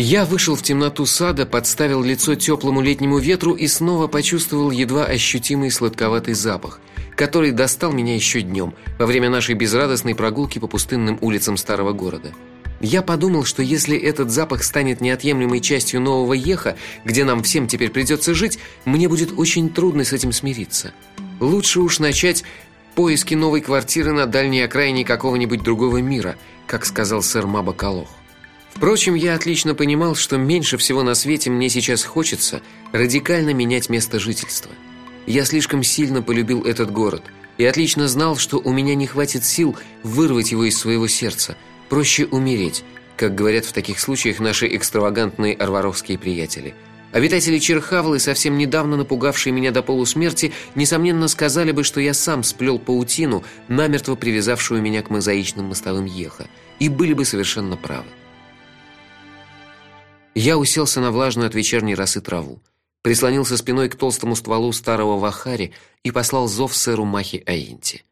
Я вышел в темноту сада, подставил лицо теплому летнему ветру и снова почувствовал едва ощутимый сладковатый запах, который достал меня еще днем во время нашей безрадостной прогулки по пустынным улицам старого города. Я подумал, что если этот запах станет неотъемлемой частью нового Еха, где нам всем теперь придется жить, мне будет очень трудно с этим смириться. Лучше уж начать поиски новой квартиры на дальней окраине какого-нибудь другого мира, как сказал сэр Мабакалох. Впрочем, я отлично понимал, что меньше всего на свете мне сейчас хочется радикально менять место жительства. Я слишком сильно полюбил этот город и отлично знал, что у меня не хватит сил вырвать его из своего сердца. Проще умереть, как говорят в таких случаях наши экстравагантные арваровские приятели. Обитатели Черхавлы, совсем недавно напугавшие меня до полусмерти, несомненно сказали бы, что я сам сплел паутину, намертво привязавшую меня к мозаичным мостовым Еха, и были бы совершенно правы. Я уселся на влажную от вечерней росы траву, прислонился спиной к толстому стволу старого вахари и послал зов сэру Махи Аинти.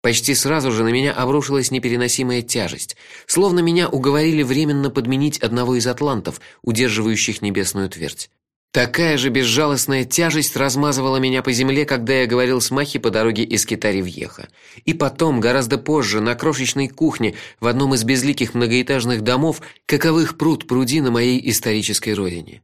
Почти сразу же на меня обрушилась непереносимая тяжесть, словно меня уговорили временно подменить одного из атлантов, удерживающих небесную твердь. Такая же безжалостная тяжесть размазывала меня по земле, когда я говорил с Махи по дороге из Китари в Еха. И потом, гораздо позже, на крошечной кухне в одном из безликих многоэтажных домов, каковых пруд пруди на моей исторической родине.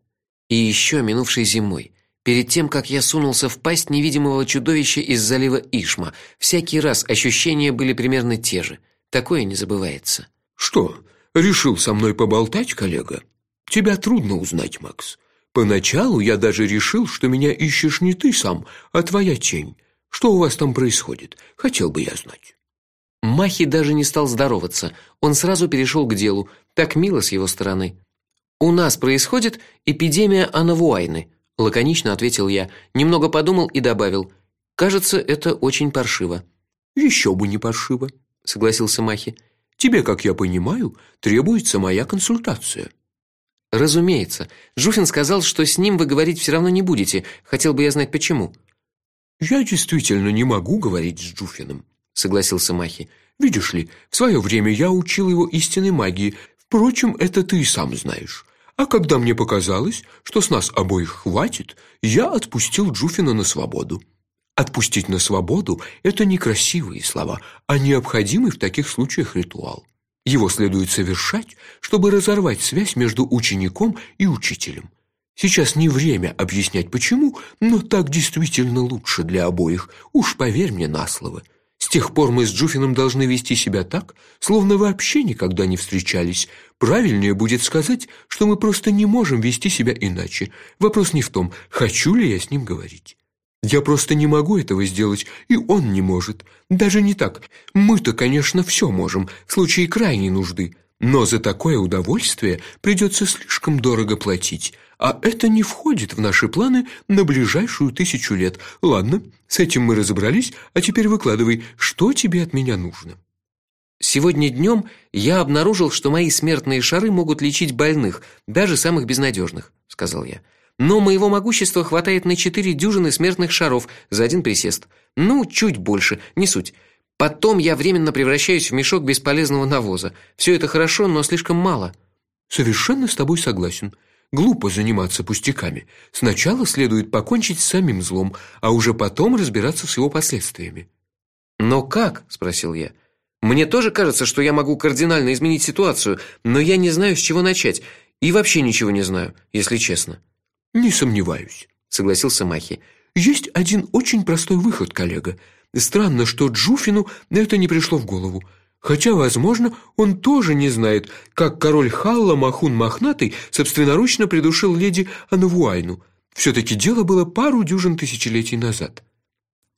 И еще минувшей зимой, перед тем, как я сунулся в пасть невидимого чудовища из залива Ишма, всякий раз ощущения были примерно те же. Такое не забывается. Что, решил со мной поболтать, коллега? Тебя трудно узнать, Макс. Поначалу я даже решил, что меня ищешь не ты сам, а твоя тень. Что у вас там происходит? Хотел бы я знать. Махи даже не стал здороваться. Он сразу перешел к делу. Так мило с его стороны. У нас происходит эпидемия анавуайны, лаконично ответил я, немного подумал и добавил: "Кажется, это очень паршиво". Еще бы не паршиво, согласился Махи. Тебе, как я понимаю, требуется моя консультация. Разумеется. Жуфин сказал, что с ним вы говорить все равно не будете. Хотел бы я знать почему. Я действительно не могу говорить с Жуфиным, согласился Махи. Видишь ли, в свое время я учил его истинной магии. Впрочем, это ты и сам знаешь. А когда мне показалось, что с нас обоих хватит, я отпустил Джуфина на свободу. Отпустить на свободу это не красивые слова, а необходимый в таких случаях ритуал. Его следует совершать, чтобы разорвать связь между учеником и учителем. Сейчас не время объяснять почему, но так действительно лучше для обоих. Уж поверь мне на слово. С тех пор мы с Джуфином должны вести себя так, словно вообще никогда не встречались. Правильнее будет сказать, что мы просто не можем вести себя иначе. Вопрос не в том, хочу ли я с ним говорить. Я просто не могу этого сделать, и он не может. Даже не так. Мы-то, конечно, все можем в случае крайней нужды, но за такое удовольствие придется слишком дорого платить, а это не входит в наши планы на ближайшую тысячу лет. Ладно, с этим мы разобрались, а теперь выкладывай, что тебе от меня нужно. Сегодня днем я обнаружил, что мои смертные шары могут лечить больных, даже самых безнадежных, сказал я. Но моего могущества хватает на четыре дюжины смертных шаров за один присест. Ну, чуть больше, не суть. Потом я временно превращаюсь в мешок бесполезного навоза. Все это хорошо, но слишком мало. Совершенно с тобой согласен. Глупо заниматься пустяками. Сначала следует покончить с самим злом, а уже потом разбираться с его последствиями. Но как, спросил я. Мне тоже кажется, что я могу кардинально изменить ситуацию, но я не знаю, с чего начать, и вообще ничего не знаю, если честно. Не сомневаюсь, согласился Махи. Есть один очень простой выход, коллега. Странно, что Джуфину это не пришло в голову. Хотя, возможно, он тоже не знает, как король Халла Махун Мохнатый собственноручно придушил леди Анавуайну. все таки дело было пару дюжин тысячелетий назад.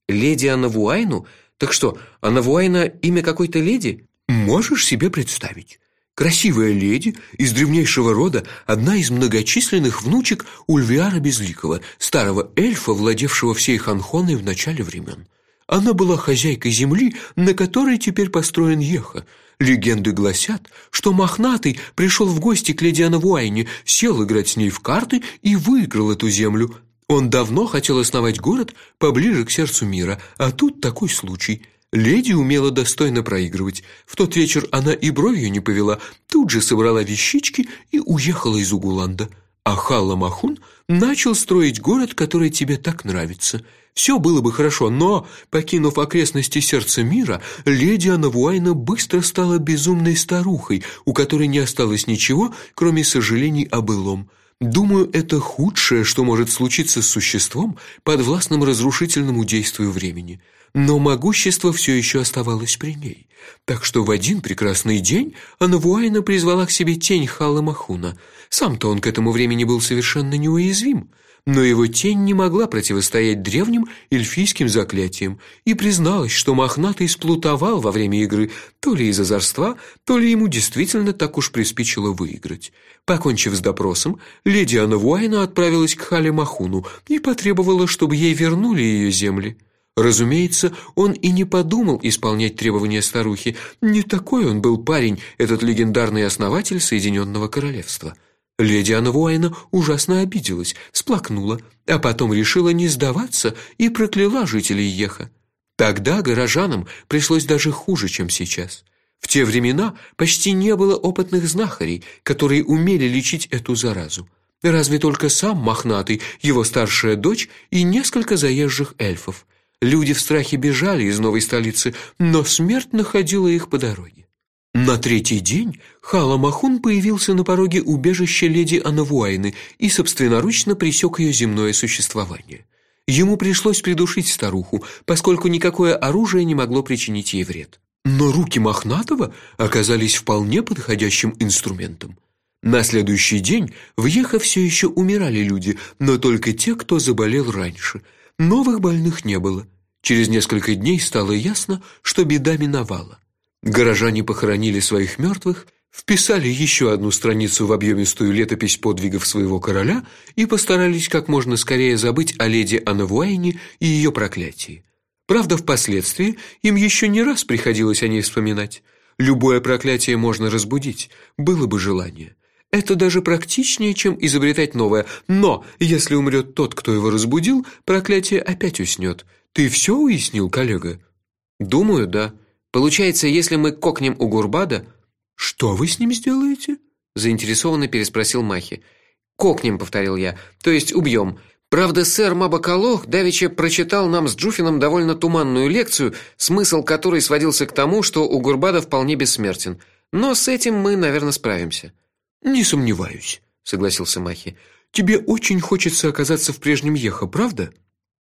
Леди Анавуайну? Так что, Анавуайна имя какой-то леди? Можешь себе представить? Красивая леди из древнейшего рода, одна из многочисленных внучек Ульвиара Безликого, старого эльфа, владевшего всей Ханхоной в начале времен. Она была хозяйкой земли, на которой теперь построен Еха. Легенды гласят, что Мохнатый пришел в гости к леди Анавуайне, сел играть с ней в карты и выиграл эту землю. Он давно хотел основать город поближе к сердцу мира, а тут такой случай – Леди умела достойно проигрывать. В тот вечер она и бровью не повела, тут же собрала вещички и уехала из Угуланда. А Халла Махун начал строить город, который тебе так нравится. Все было бы хорошо, но, покинув окрестности сердца мира, леди Анавуайна быстро стала безумной старухой, у которой не осталось ничего, кроме сожалений о былом. Думаю, это худшее, что может случиться с существом, подвластным разрушительному действию времени. Но могущество все еще оставалось при ней. Так что в один прекрасный день Анавуайна призвала к себе тень Халла Махуна. Сам-то он к этому времени был совершенно неуязвим но его тень не могла противостоять древним эльфийским заклятиям и призналась, что мохнатый сплутовал во время игры, то ли из озорства, то ли ему действительно так уж приспичило выиграть. Покончив с допросом, леди Анна отправилась к Хале Махуну и потребовала, чтобы ей вернули ее земли. Разумеется, он и не подумал исполнять требования старухи. Не такой он был парень, этот легендарный основатель Соединенного королевства. Леди Анна ужасно обиделась, сплакнула, а потом решила не сдаваться и прокляла жителей Еха. Тогда горожанам пришлось даже хуже, чем сейчас. В те времена почти не было опытных знахарей, которые умели лечить эту заразу. Разве только сам мохнатый, его старшая дочь и несколько заезжих эльфов. Люди в страхе бежали из новой столицы, но смерть находила их по дороге. На третий день Халамахун появился на пороге убежища леди Анавуайны и собственноручно пресек ее земное существование. Ему пришлось придушить старуху, поскольку никакое оружие не могло причинить ей вред. Но руки Мохнатого оказались вполне подходящим инструментом. На следующий день в Ехо все еще умирали люди, но только те, кто заболел раньше. Новых больных не было. Через несколько дней стало ясно, что беда миновала. Горожане похоронили своих мертвых, вписали еще одну страницу в объемистую летопись подвигов своего короля и постарались как можно скорее забыть о леди Анавуайне и ее проклятии. Правда, впоследствии им еще не раз приходилось о ней вспоминать. Любое проклятие можно разбудить, было бы желание. Это даже практичнее, чем изобретать новое. Но если умрет тот, кто его разбудил, проклятие опять уснет. Ты все уяснил, коллега? Думаю, да. Получается, если мы кокнем у Гурбада, что вы с ним сделаете? заинтересованно переспросил Махи. Кокнем, повторил я. То есть убьем. Правда, сэр Мабакалох давеча прочитал нам с Джуфином довольно туманную лекцию, смысл которой сводился к тому, что у Гурбада вполне бессмертен. Но с этим мы, наверное, справимся. Не сомневаюсь, согласился Махи. Тебе очень хочется оказаться в прежнем Ехо, правда?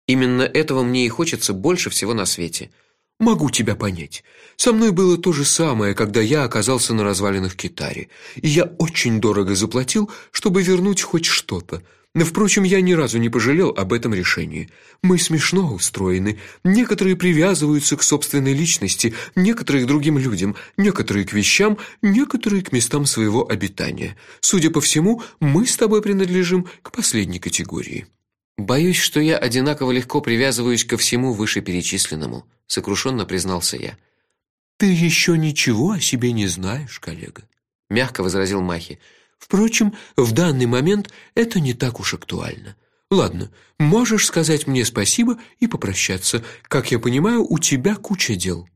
Именно этого мне и хочется больше всего на свете. Могу тебя понять. Со мной было то же самое, когда я оказался на развалинах Китари, и я очень дорого заплатил, чтобы вернуть хоть что-то. Но впрочем, я ни разу не пожалел об этом решении. Мы смешно устроены. Некоторые привязываются к собственной личности, некоторые к другим людям, некоторые к вещам, некоторые к местам своего обитания. Судя по всему, мы с тобой принадлежим к последней категории. Боюсь, что я одинаково легко привязываюсь ко всему вышеперечисленному, сокрушенно признался я. Ты еще ничего о себе не знаешь, коллега, мягко возразил Махи. Впрочем, в данный момент это не так уж актуально. Ладно, можешь сказать мне спасибо и попрощаться. Как я понимаю, у тебя куча дел.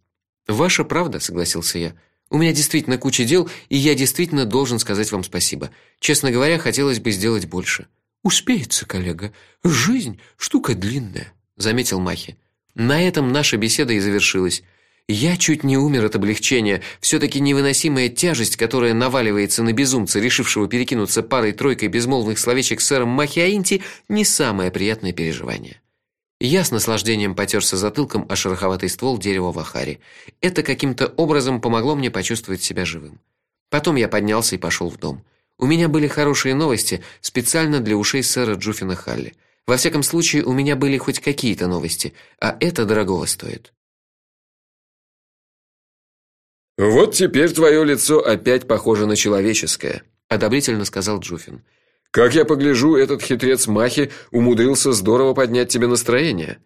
Ваша правда, согласился я. У меня действительно куча дел, и я действительно должен сказать вам спасибо. Честно говоря, хотелось бы сделать больше. Успеется, коллега. Жизнь штука длинная, заметил Махи. На этом наша беседа и завершилась. Я чуть не умер от облегчения. все таки невыносимая тяжесть, которая наваливается на безумца, решившего перекинуться парой-тройкой безмолвных словечек с сэром Махиаинти, не самое приятное переживание. Я с наслаждением потёрся затылком о шероховатый ствол дерева вахари. Это каким-то образом помогло мне почувствовать себя живым. Потом я поднялся и пошел в дом. У меня были хорошие новости специально для ушей сэра Джуфина Халли. Во всяком случае, у меня были хоть какие-то новости, а это дорогого стоит. Вот теперь твое лицо опять похоже на человеческое, одобрительно сказал Джуфин. Как я погляжу, этот хитрец Махи умудрился здорово поднять тебе настроение.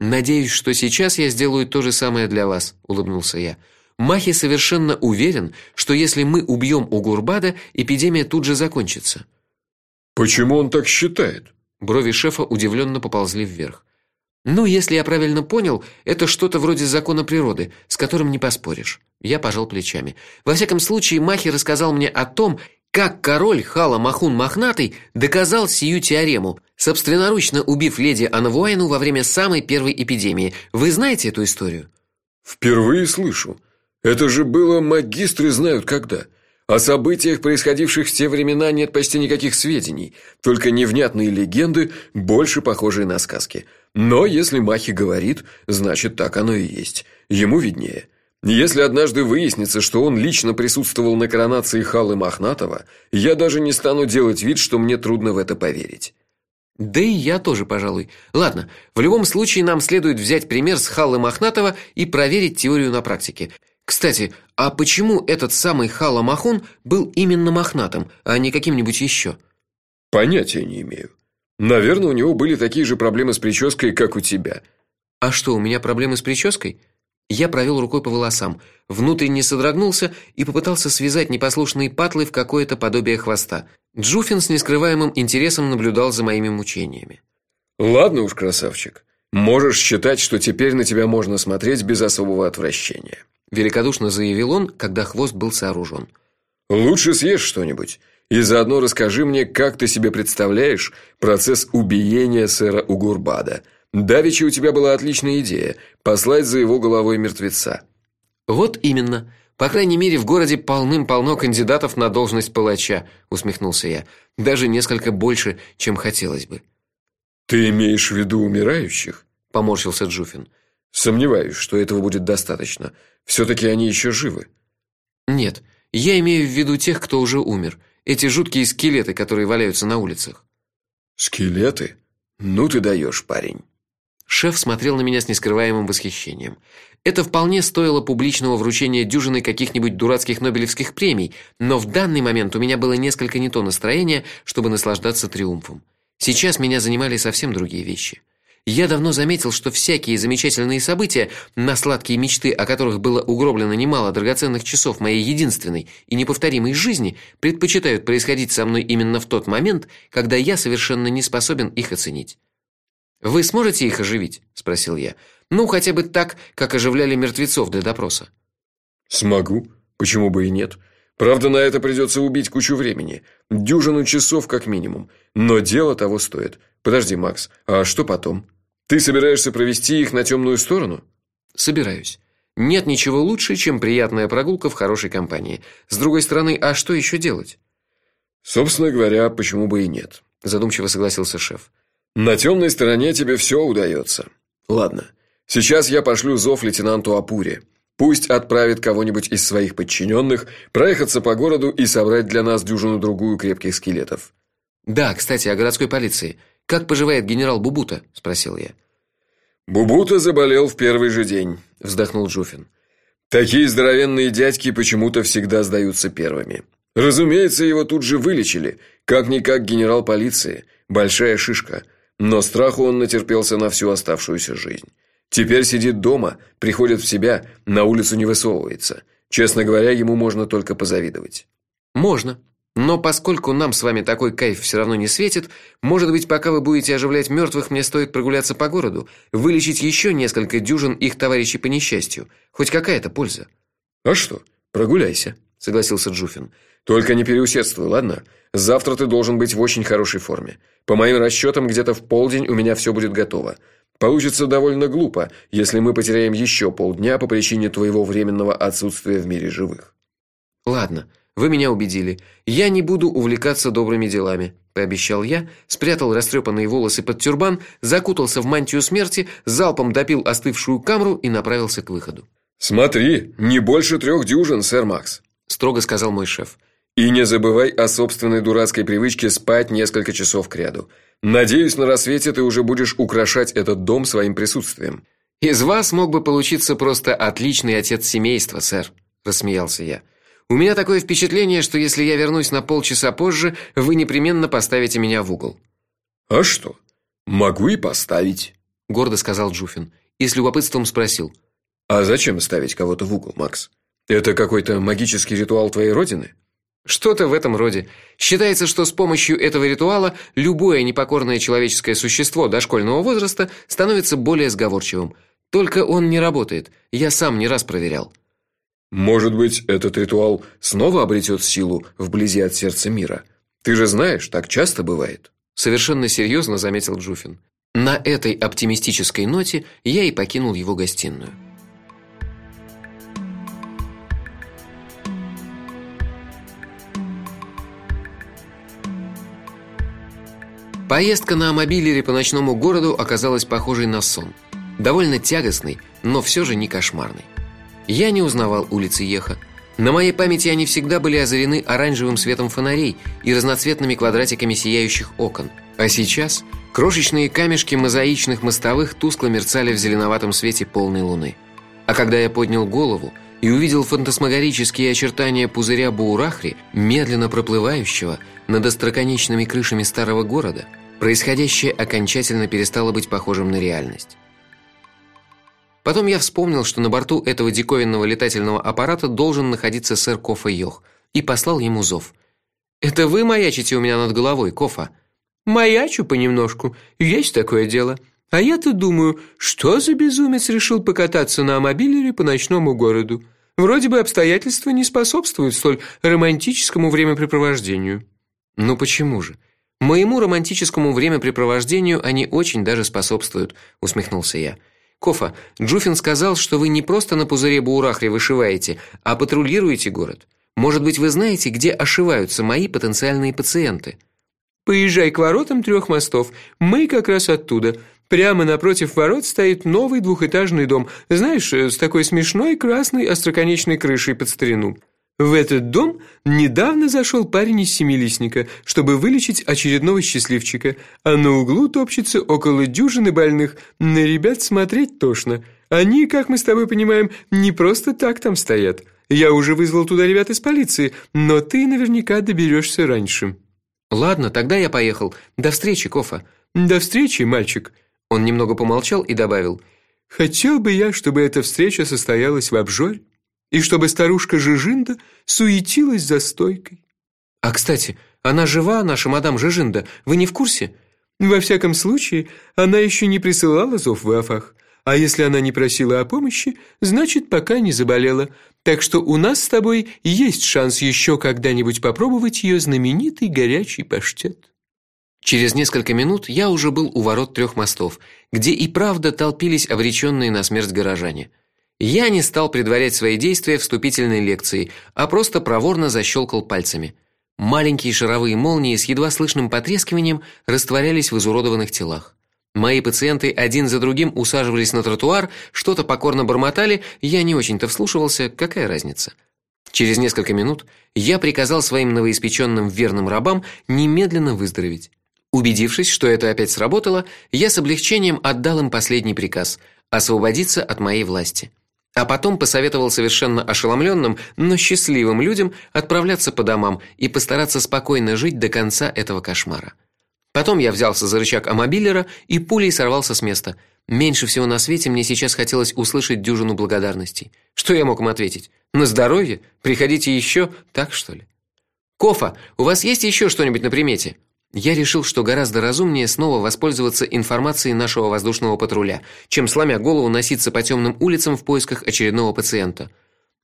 Надеюсь, что сейчас я сделаю то же самое для вас, улыбнулся я. Махи совершенно уверен, что если мы убьем Угурбада, эпидемия тут же закончится. Почему он так считает? Брови шефа удивленно поползли вверх. Ну, если я правильно понял, это что-то вроде закона природы, с которым не поспоришь. Я пожал плечами. Во всяком случае, Махи рассказал мне о том, как король Хала Махун Мохнатый доказал сию теорему, собственноручно убив леди Анвуайну во время самой первой эпидемии. Вы знаете эту историю? Впервые слышу. Это же было магистры знают когда. О событиях, происходивших в те времена, нет почти никаких сведений, только невнятные легенды, больше похожие на сказки. Но если Махи говорит, значит так оно и есть. Ему виднее. Если однажды выяснится, что он лично присутствовал на коронации Халы Мохнатого, я даже не стану делать вид, что мне трудно в это поверить. Да и я тоже, пожалуй. Ладно, в любом случае нам следует взять пример с Халы Мохнатого и проверить теорию на практике. Кстати, а почему этот самый Хала Махун был именно мохнатым, а не каким-нибудь еще? Понятия не имею. Наверное, у него были такие же проблемы с прической, как у тебя. А что, у меня проблемы с прической? Я провел рукой по волосам, внутренне содрогнулся и попытался связать непослушные патлы в какое-то подобие хвоста. Джуфин с нескрываемым интересом наблюдал за моими мучениями. Ладно уж, красавчик. Можешь считать, что теперь на тебя можно смотреть без особого отвращения, великодушно заявил он, когда хвост был сооружен. Лучше съешь что-нибудь и заодно расскажи мне, как ты себе представляешь процесс убиения сэра Угурбада. Давичи у тебя была отличная идея послать за его головой мертвеца. Вот именно. По крайней мере, в городе полным-полно кандидатов на должность палача, усмехнулся я. Даже несколько больше, чем хотелось бы. Ты имеешь в виду умирающих? поморщился Джуфин. Сомневаюсь, что этого будет достаточно. Все таки они еще живы. Нет, я имею в виду тех, кто уже умер. Эти жуткие скелеты, которые валяются на улицах. Скелеты? Ну ты даешь, парень. Шеф смотрел на меня с нескрываемым восхищением. Это вполне стоило публичного вручения дюжины каких-нибудь дурацких Нобелевских премий, но в данный момент у меня было несколько не то настроение, чтобы наслаждаться триумфом. Сейчас меня занимали совсем другие вещи. Я давно заметил, что всякие замечательные события, на сладкие мечты, о которых было угроблено немало драгоценных часов моей единственной и неповторимой жизни, предпочитают происходить со мной именно в тот момент, когда я совершенно не способен их оценить. Вы сможете их оживить, спросил я. Ну, хотя бы так, как оживляли мертвецов для допроса. Смогу. Почему бы и нет? Правда, на это придется убить кучу времени, дюжину часов как минимум, но дело того стоит. Подожди, Макс, а что потом? Ты собираешься провести их на темную сторону? Собираюсь. Нет ничего лучше, чем приятная прогулка в хорошей компании. С другой стороны, а что еще делать? Собственно говоря, почему бы и нет, задумчиво согласился шеф. На темной стороне тебе все удается. Ладно. Сейчас я пошлю зов лейтенанту Апуре. Пусть отправит кого-нибудь из своих подчиненных проехаться по городу и собрать для нас дюжину другую крепких скелетов. Да, кстати, о городской полиции. Как поживает генерал Бубута, спросил я. Бубута заболел в первый же день, вздохнул Жуфин. Такие здоровенные дядьки почему-то всегда сдаются первыми. Разумеется, его тут же вылечили, как никак генерал полиции, большая шишка. Но страху он натерпелся на всю оставшуюся жизнь. Теперь сидит дома, приходит в себя, на улицу не высовывается. Честно говоря, ему можно только позавидовать. Можно. Но поскольку нам с вами такой кайф все равно не светит, может быть, пока вы будете оживлять мертвых, мне стоит прогуляться по городу, вылечить еще несколько дюжин их товарищей по несчастью. Хоть какая-то польза. А что? Прогуляйся, согласился Джуфин. Только не переусердствуй, ладно? Завтра ты должен быть в очень хорошей форме. По моим расчетам, где-то в полдень у меня все будет готово. Получится довольно глупо, если мы потеряем еще полдня по причине твоего временного отсутствия в мире живых. Ладно, вы меня убедили. Я не буду увлекаться добрыми делами, пообещал я, спрятал растрепанные волосы под тюрбан, закутался в мантию смерти, залпом допил остывшую камру и направился к выходу. Смотри, не больше трех дюжин, сэр Макс, строго сказал мой шеф. И не забывай о собственной дурацкой привычке спать несколько часов кряду. Надеюсь, на рассвете ты уже будешь украшать этот дом своим присутствием. Из вас мог бы получиться просто отличный отец семейства, сэр, рассмеялся я. У меня такое впечатление, что если я вернусь на полчаса позже, вы непременно поставите меня в угол. А что? Могу и поставить, гордо сказал Джуфин и с любопытством спросил: "А зачем ставить кого-то в угол, Макс? Это какой-то магический ритуал твоей родины?" Что-то в этом роде. Считается, что с помощью этого ритуала любое непокорное человеческое существо дошкольного возраста становится более сговорчивым. Только он не работает. Я сам не раз проверял. Может быть, этот ритуал снова обретет силу вблизи от сердца мира. Ты же знаешь, так часто бывает. Совершенно серьезно заметил Джуфин. На этой оптимистической ноте я и покинул его гостиную. Поездка на мобилере по ночному городу оказалась похожей на сон. Довольно тягостный, но все же не кошмарный. Я не узнавал улицы Еха. На моей памяти они всегда были озарены оранжевым светом фонарей и разноцветными квадратиками сияющих окон. А сейчас крошечные камешки мозаичных мостовых тускло мерцали в зеленоватом свете полной луны. А когда я поднял голову и увидел фантасмагорические очертания пузыря Буурахри, медленно проплывающего над остроконечными крышами старого города, происходящее окончательно перестало быть похожим на реальность. Потом я вспомнил, что на борту этого диковинного летательного аппарата должен находиться сэр Кофа Йох, и послал ему зов. Это вы маячите у меня над головой, Кофа? Маячу понемножку, есть такое дело. А я-то думаю, что за безумец решил покататься на мобилере по ночному городу? Вроде бы обстоятельства не способствуют столь романтическому времяпрепровождению. Ну почему же? Моему романтическому времяпрепровождению они очень даже способствуют, усмехнулся я. Кофа, Джуфин сказал, что вы не просто на пузыре Буурахри вышиваете, а патрулируете город. Может быть, вы знаете, где ошиваются мои потенциальные пациенты? Поезжай к воротам трех мостов. Мы как раз оттуда. Прямо напротив ворот стоит новый двухэтажный дом, знаешь, с такой смешной красной остроконечной крышей под старину. В этот дом недавно зашел парень из семилистника, чтобы вылечить очередного счастливчика, а на углу топчется около дюжины больных. На ребят смотреть тошно. Они, как мы с тобой понимаем, не просто так там стоят. Я уже вызвал туда ребят из полиции, но ты наверняка доберешься раньше. Ладно, тогда я поехал. До встречи, Кофа. До встречи, мальчик. Он немного помолчал и добавил: Хотел бы я, чтобы эта встреча состоялась в Обжоре и чтобы старушка Жижинда суетилась за стойкой. А, кстати, она жива, наша мадам Жижинда, вы не в курсе? Во всяком случае, она еще не присылала зов в Афах. А если она не просила о помощи, значит, пока не заболела. Так что у нас с тобой есть шанс еще когда-нибудь попробовать ее знаменитый горячий паштет. Через несколько минут я уже был у ворот трех мостов, где и правда толпились обреченные на смерть горожане. Я не стал предварять свои действия вступительной лекцией, а просто проворно защелкал пальцами. Маленькие шаровые молнии с едва слышным потрескиванием растворялись в изуродованных телах. Мои пациенты один за другим усаживались на тротуар, что-то покорно бормотали, я не очень-то вслушивался, какая разница. Через несколько минут я приказал своим новоиспеченным верным рабам немедленно выздороветь. Убедившись, что это опять сработало, я с облегчением отдал им последний приказ освободиться от моей власти. А потом посоветовал совершенно ошеломленным, но счастливым людям отправляться по домам и постараться спокойно жить до конца этого кошмара. Потом я взялся за рычаг амобилера и пулей сорвался с места. Меньше всего на свете мне сейчас хотелось услышать дюжину благодарностей. Что я мог им ответить? На здоровье? Приходите еще, так что ли? Кофа, у вас есть еще что-нибудь на примете? Я решил, что гораздо разумнее снова воспользоваться информацией нашего воздушного патруля, чем сломя голову носиться по темным улицам в поисках очередного пациента.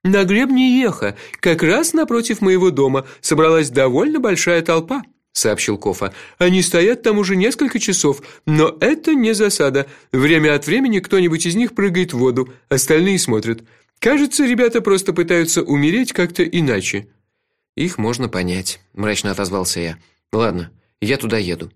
На гребне Еха, как раз напротив моего дома, собралась довольно большая толпа, сообщил Кофа. Они стоят там уже несколько часов, но это не засада. Время от времени кто-нибудь из них прыгает в воду, остальные смотрят. Кажется, ребята просто пытаются умереть как-то иначе. Их можно понять, мрачно отозвался я. Ладно, я туда еду.